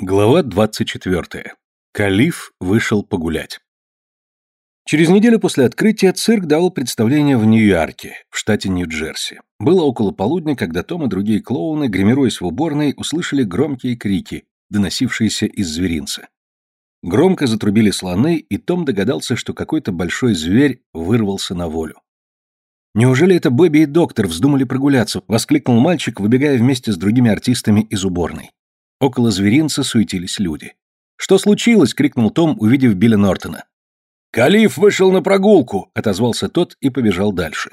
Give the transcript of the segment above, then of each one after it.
Глава 24. Калиф вышел погулять. Через неделю после открытия цирк давал представление в Нью-Йорке, в штате Нью-Джерси. Было около полудня, когда Том и другие клоуны, гримируясь в уборной, услышали громкие крики, доносившиеся из зверинца. Громко затрубили слоны, и Том догадался, что какой-то большой зверь вырвался на волю. «Неужели это Бэби и доктор вздумали прогуляться?» — воскликнул мальчик, выбегая вместе с другими артистами из уборной. Около зверинца суетились люди. «Что случилось?» — крикнул Том, увидев Билля Нортона. «Калиф вышел на прогулку!» — отозвался тот и побежал дальше.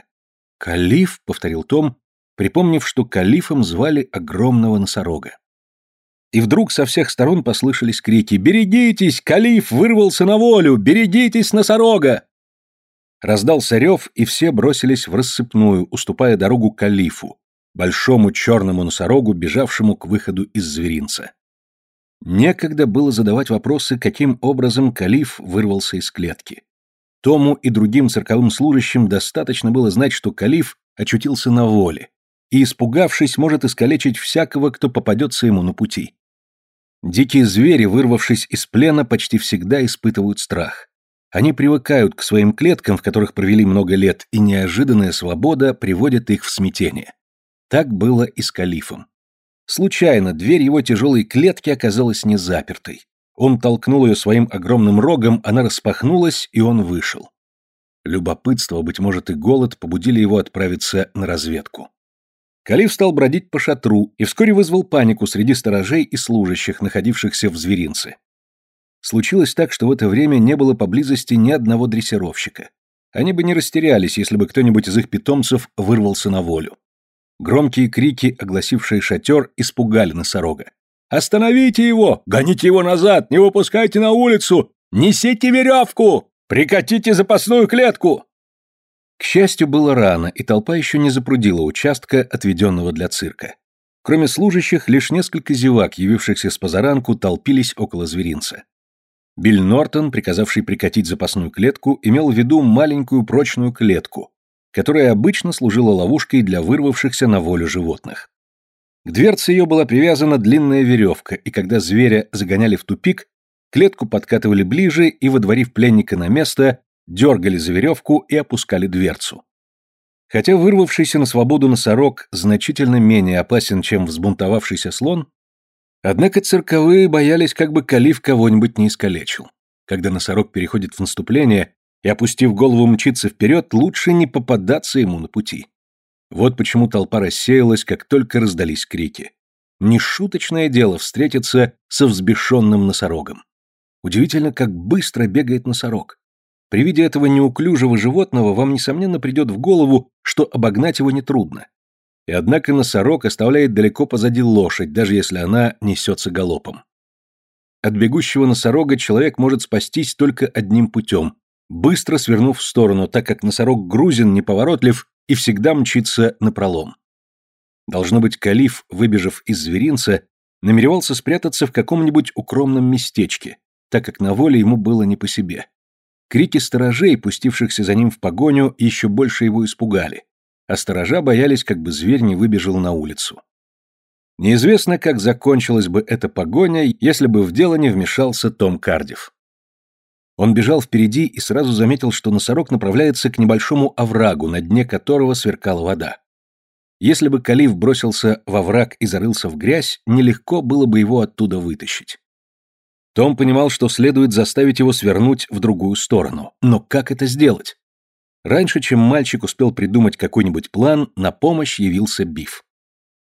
«Калиф?» — повторил Том, припомнив, что калифом звали огромного носорога. И вдруг со всех сторон послышались крики «Берегитесь! Калиф вырвался на волю! Берегитесь, носорога!» Раздался рев, и все бросились в рассыпную, уступая дорогу калифу, большому черному носорогу, бежавшему к выходу из зверинца. Некогда было задавать вопросы, каким образом калиф вырвался из клетки. Тому и другим цирковым служащим достаточно было знать, что калиф очутился на воле, и, испугавшись, может искалечить всякого, кто попадется ему на пути. Дикие звери, вырвавшись из плена, почти всегда испытывают страх. Они привыкают к своим клеткам, в которых провели много лет, и неожиданная свобода приводит их в смятение. Так было и с калифом. Случайно дверь его тяжелой клетки оказалась не запертой. Он толкнул ее своим огромным рогом, она распахнулась, и он вышел. Любопытство, быть может и голод, побудили его отправиться на разведку. Калиф стал бродить по шатру и вскоре вызвал панику среди сторожей и служащих, находившихся в зверинце. Случилось так, что в это время не было поблизости ни одного дрессировщика. Они бы не растерялись, если бы кто-нибудь из их питомцев вырвался на волю. Громкие крики, огласившие шатер, испугали носорога. «Остановите его! Гоните его назад! Не выпускайте на улицу! Несите веревку! Прикатите запасную клетку!» К счастью, было рано, и толпа еще не запрудила участка, отведенного для цирка. Кроме служащих, лишь несколько зевак, явившихся с позаранку, толпились около зверинца. Билл Нортон, приказавший прикатить запасную клетку, имел в виду маленькую прочную клетку, которая обычно служила ловушкой для вырвавшихся на волю животных. К дверце ее была привязана длинная веревка, и когда зверя загоняли в тупик, клетку подкатывали ближе и, водворив пленника на место, дергали за веревку и опускали дверцу. Хотя вырвавшийся на свободу носорог значительно менее опасен, чем взбунтовавшийся слон, однако цирковые боялись, как бы Калиф кого-нибудь не искалечил. Когда носорог переходит в наступление, и, опустив голову, мчиться вперед, лучше не попадаться ему на пути. Вот почему толпа рассеялась, как только раздались крики. Нешуточное дело встретиться со взбешенным носорогом. Удивительно, как быстро бегает носорог. При виде этого неуклюжего животного вам, несомненно, придет в голову, что обогнать его нетрудно. И однако носорог оставляет далеко позади лошадь, даже если она несется галопом. От бегущего носорога человек может спастись только одним путем быстро свернув в сторону, так как носорог грузин, неповоротлив и всегда мчится напролом. Должно быть, Калиф, выбежав из зверинца, намеревался спрятаться в каком-нибудь укромном местечке, так как на воле ему было не по себе. Крики сторожей, пустившихся за ним в погоню, еще больше его испугали, а сторожа боялись, как бы зверь не выбежал на улицу. Неизвестно, как закончилась бы эта погоня, если бы в дело не вмешался Том Кардив. Он бежал впереди и сразу заметил, что носорог направляется к небольшому оврагу, на дне которого сверкала вода. Если бы Калиф бросился во враг и зарылся в грязь, нелегко было бы его оттуда вытащить. Том понимал, что следует заставить его свернуть в другую сторону. Но как это сделать? Раньше, чем мальчик успел придумать какой-нибудь план, на помощь явился Биф.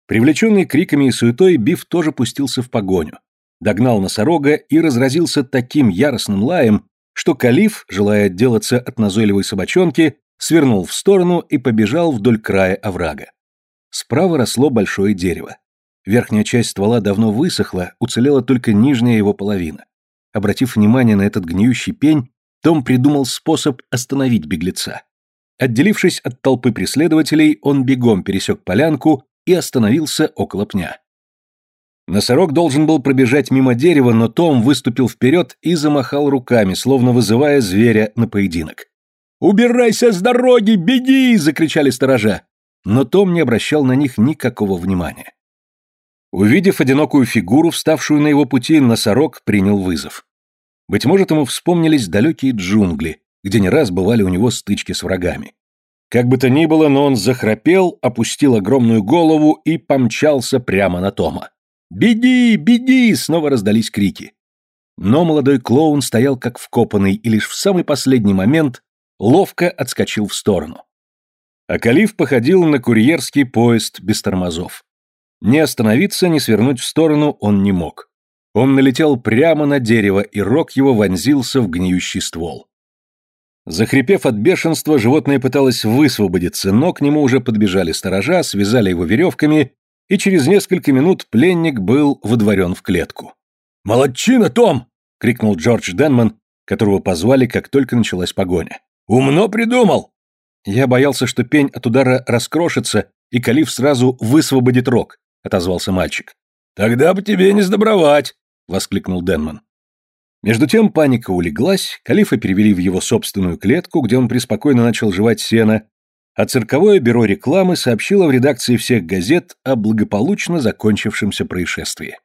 Привлеченный криками и суетой, Биф тоже пустился в погоню. Догнал носорога и разразился таким яростным лаем, что Калиф, желая отделаться от назойливой собачонки, свернул в сторону и побежал вдоль края оврага. Справа росло большое дерево. Верхняя часть ствола давно высохла, уцелела только нижняя его половина. Обратив внимание на этот гниющий пень, том придумал способ остановить беглеца. Отделившись от толпы преследователей, он бегом пересек полянку и остановился около пня. Носорог должен был пробежать мимо дерева, но Том выступил вперед и замахал руками, словно вызывая зверя на поединок. «Убирайся с дороги, беги!» — закричали сторожа. Но Том не обращал на них никакого внимания. Увидев одинокую фигуру, вставшую на его пути, носорог принял вызов. Быть может, ему вспомнились далекие джунгли, где не раз бывали у него стычки с врагами. Как бы то ни было, но он захрапел, опустил огромную голову и помчался прямо на Тома. «Беги, беги!» — снова раздались крики. Но молодой клоун стоял как вкопанный и лишь в самый последний момент ловко отскочил в сторону. А Калиф походил на курьерский поезд без тормозов. Ни остановиться, ни свернуть в сторону он не мог. Он налетел прямо на дерево, и рог его вонзился в гниющий ствол. Захрипев от бешенства, животное пыталось высвободиться, но к нему уже подбежали сторожа, связали его веревками, и через несколько минут пленник был выдворен в клетку. «Молодчина, Том!» — крикнул Джордж Денман, которого позвали, как только началась погоня. «Умно придумал!» Я боялся, что пень от удара раскрошится, и Калиф сразу высвободит рог отозвался мальчик. Тогда бы тебе не сдобровать, воскликнул Денман. Между тем паника улеглась, Калифа перевели в его собственную клетку, где он преспокойно начал жевать сено, а цирковое бюро рекламы сообщило в редакции всех газет о благополучно закончившемся происшествии.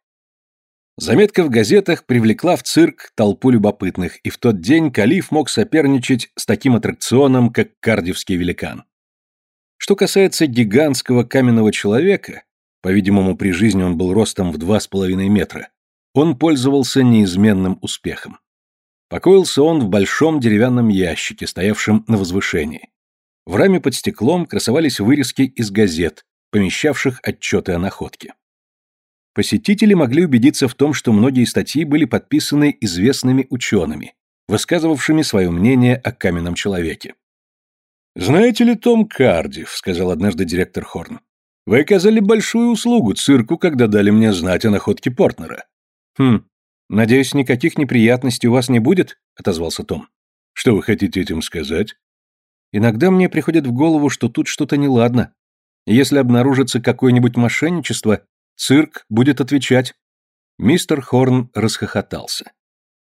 Заметка в газетах привлекла в цирк толпу любопытных, и в тот день Калиф мог соперничать с таким аттракционом, как кардивский великан. Что касается гигантского каменного человека, по-видимому, при жизни он был ростом в два с половиной метра. Он пользовался неизменным успехом. Покоился он в большом деревянном ящике, стоявшем на возвышении. В раме под стеклом красовались вырезки из газет, помещавших отчеты о находке. Посетители могли убедиться в том, что многие статьи были подписаны известными учеными, высказывавшими свое мнение о каменном человеке. «Знаете ли Том Кардив?» — сказал однажды директор Хорн. Вы оказали большую услугу цирку, когда дали мне знать о находке Портнера. Хм, надеюсь, никаких неприятностей у вас не будет, отозвался Том. Что вы хотите этим сказать? Иногда мне приходит в голову, что тут что-то неладно. Если обнаружится какое-нибудь мошенничество, цирк будет отвечать. Мистер Хорн расхохотался.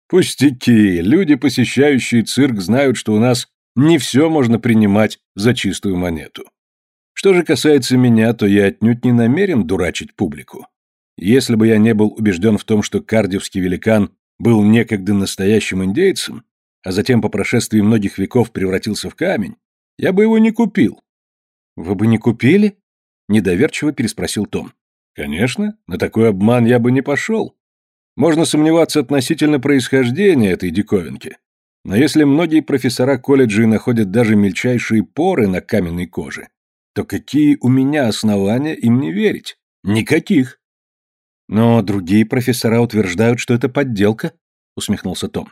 Пустяки, люди, посещающие цирк, знают, что у нас не все можно принимать за чистую монету. Что же касается меня, то я отнюдь не намерен дурачить публику. Если бы я не был убежден в том, что кардивский великан был некогда настоящим индейцем, а затем по прошествии многих веков превратился в камень, я бы его не купил. Вы бы не купили? Недоверчиво переспросил Том. Конечно, на такой обман я бы не пошел. Можно сомневаться относительно происхождения этой диковинки. Но если многие профессора колледжей находят даже мельчайшие поры на каменной коже, то какие у меня основания им не верить? Никаких. Но другие профессора утверждают, что это подделка, усмехнулся Том.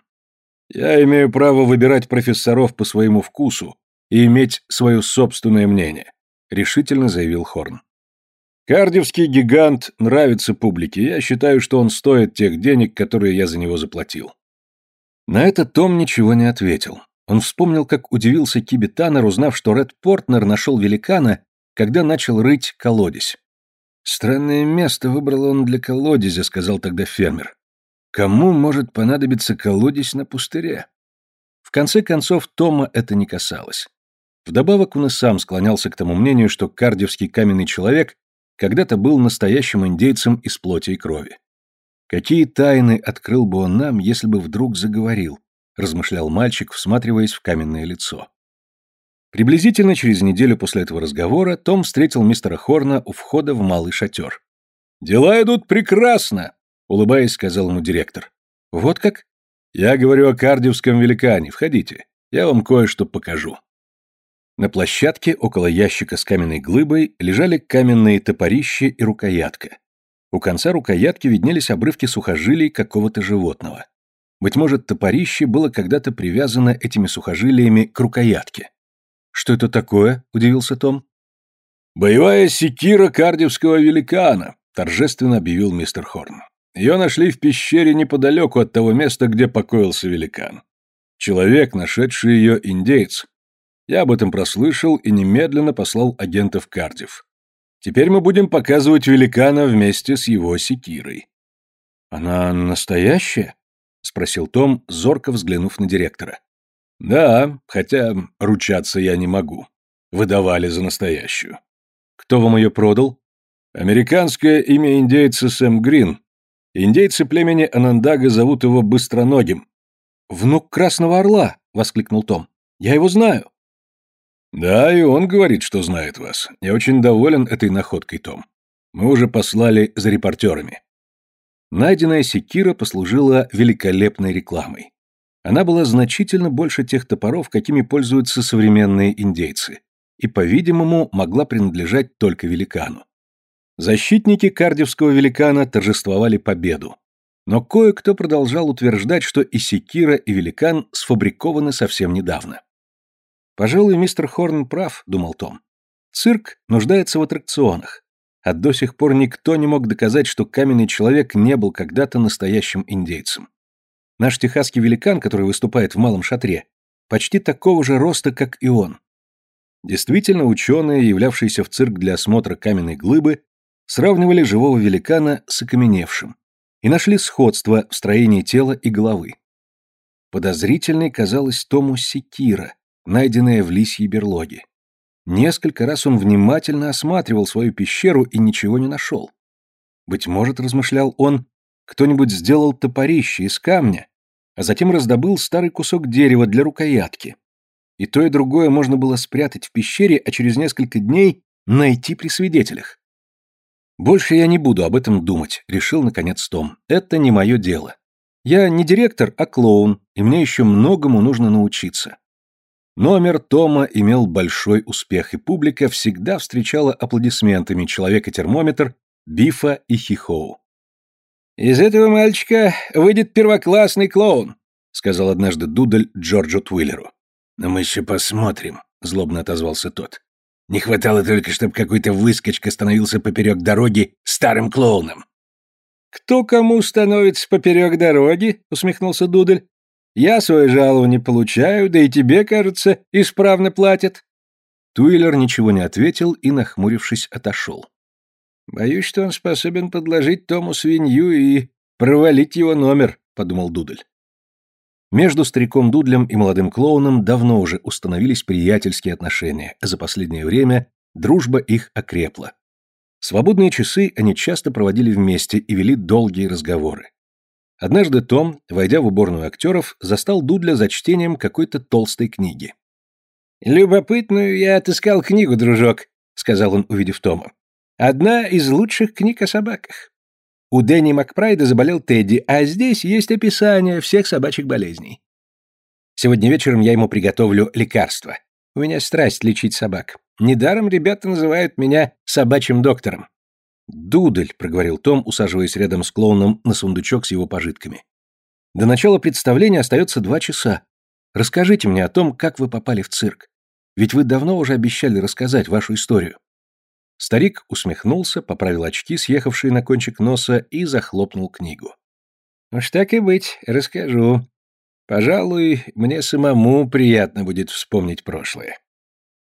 Я имею право выбирать профессоров по своему вкусу и иметь свое собственное мнение, решительно заявил Хорн. Кардивский гигант нравится публике, я считаю, что он стоит тех денег, которые я за него заплатил. На это Том ничего не ответил. Он вспомнил, как удивился Киби Таннер, узнав, что Ред Портнер нашел великана, когда начал рыть колодец. «Странное место выбрал он для колодезя», — сказал тогда фермер. «Кому может понадобиться колодец на пустыре?» В конце концов, Тома это не касалось. Вдобавок он и сам склонялся к тому мнению, что кардевский каменный человек когда-то был настоящим индейцем из плоти и крови. Какие тайны открыл бы он нам, если бы вдруг заговорил? размышлял мальчик, всматриваясь в каменное лицо. Приблизительно через неделю после этого разговора Том встретил мистера Хорна у входа в малый шатер. «Дела идут прекрасно!» — улыбаясь, сказал ему директор. «Вот как?» «Я говорю о кардиевском великане. Входите. Я вам кое-что покажу». На площадке около ящика с каменной глыбой лежали каменные топорищи и рукоятка. У конца рукоятки виднелись обрывки сухожилий какого-то животного. Быть может, топорище было когда-то привязано этими сухожилиями к рукоятке. «Что это такое?» – удивился Том. «Боевая секира кардивского великана», – торжественно объявил мистер Хорн. «Ее нашли в пещере неподалеку от того места, где покоился великан. Человек, нашедший ее, индейец. Я об этом прослышал и немедленно послал агентов в Кардив. Теперь мы будем показывать великана вместе с его секирой». «Она настоящая?» спросил Том, зорко взглянув на директора. Да, хотя ручаться я не могу. Выдавали за настоящую. Кто вам ее продал? Американское имя индейца Сэм Грин. Индейцы племени Анандага зовут его Быстроногим. «Внук Красного Орла!» — воскликнул Том. «Я его знаю!» «Да, и он говорит, что знает вас. Я очень доволен этой находкой, Том. Мы уже послали за репортерами». Найденная секира послужила великолепной рекламой. Она была значительно больше тех топоров, какими пользуются современные индейцы, и, по-видимому, могла принадлежать только великану. Защитники кардевского великана торжествовали победу, но кое-кто продолжал утверждать, что и секира, и великан сфабрикованы совсем недавно. «Пожалуй, мистер Хорн прав», — думал Том. «Цирк нуждается в аттракционах, а до сих пор никто не мог доказать, что каменный человек не был когда-то настоящим индейцем. Наш техасский великан, который выступает в малом шатре, почти такого же роста, как и он. Действительно, ученые, являвшиеся в цирк для осмотра каменной глыбы, сравнивали живого великана с окаменевшим и нашли сходство в строении тела и головы. Подозрительной казалась Тому секира, найденная в лисьей берлоге. Несколько раз он внимательно осматривал свою пещеру и ничего не нашел. Быть может, размышлял он, кто-нибудь сделал топорище из камня, а затем раздобыл старый кусок дерева для рукоятки. И то, и другое можно было спрятать в пещере, а через несколько дней найти при свидетелях. «Больше я не буду об этом думать», — решил наконец Том. «Это не мое дело. Я не директор, а клоун, и мне еще многому нужно научиться. Номер Тома имел большой успех, и публика всегда встречала аплодисментами человека-термометр, Бифа и Хихоу. «Из этого мальчика выйдет первоклассный клоун», сказал однажды Дудль Джорджу Твиллеру. «Но мы еще посмотрим», — злобно отозвался тот. «Не хватало только, чтобы какой-то выскочка становился поперек дороги старым клоуном». «Кто кому становится поперек дороги?» — усмехнулся Дудль. Я свое жалование получаю, да и тебе, кажется, исправно платят». Туилер ничего не ответил и, нахмурившись, отошел. «Боюсь, что он способен подложить Тому свинью и провалить его номер», — подумал Дудль. Между стариком Дудлем и молодым клоуном давно уже установились приятельские отношения, а за последнее время дружба их окрепла. Свободные часы они часто проводили вместе и вели долгие разговоры. Однажды Том, войдя в уборную актеров, застал Дудля за чтением какой-то толстой книги. «Любопытную я отыскал книгу, дружок», — сказал он, увидев Тома. «Одна из лучших книг о собаках. У Дэнни Макпрайда заболел Тедди, а здесь есть описание всех собачьих болезней. Сегодня вечером я ему приготовлю лекарство. У меня страсть лечить собак. Недаром ребята называют меня собачьим доктором. «Дудель», — проговорил Том, усаживаясь рядом с клоуном на сундучок с его пожитками. «До начала представления остается два часа. Расскажите мне о том, как вы попали в цирк. Ведь вы давно уже обещали рассказать вашу историю». Старик усмехнулся, поправил очки, съехавшие на кончик носа, и захлопнул книгу. «Уж так и быть, расскажу. Пожалуй, мне самому приятно будет вспомнить прошлое.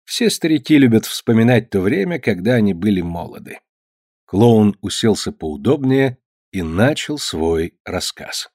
Все старики любят вспоминать то время, когда они были молоды. Клоун уселся поудобнее и начал свой рассказ.